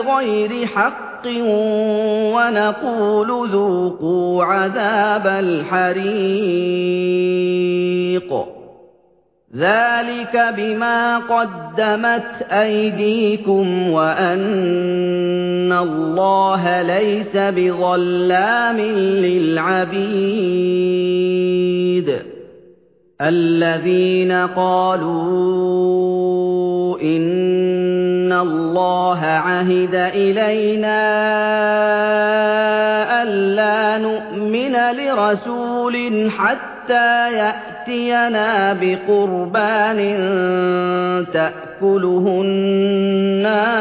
بغير حق ونقول ذوقوا عذاب الحريق. ذلك بما قدمت أيديكم وأن الله ليس بظلام للعبيد. الذين قالوا إن الله عهد إلينا ألا نؤمن لرسول حتى يأتينا بقربان تأكله النار.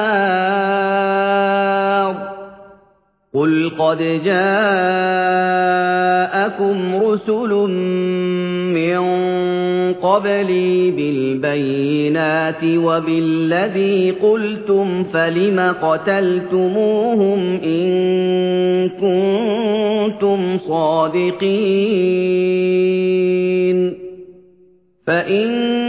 قل قد جاءكم رسل قبلي بالبينات وبالذي قلتم فلم قتلتموهم إن كنتم صادقين فإن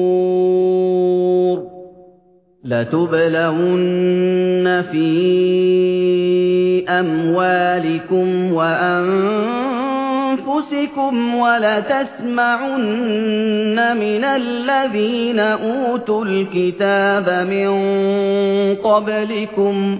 لتبلون في أموالكم وأنفسكم أنفسكم ولتسمعن من الذين أوتوا الكتاب من قبلكم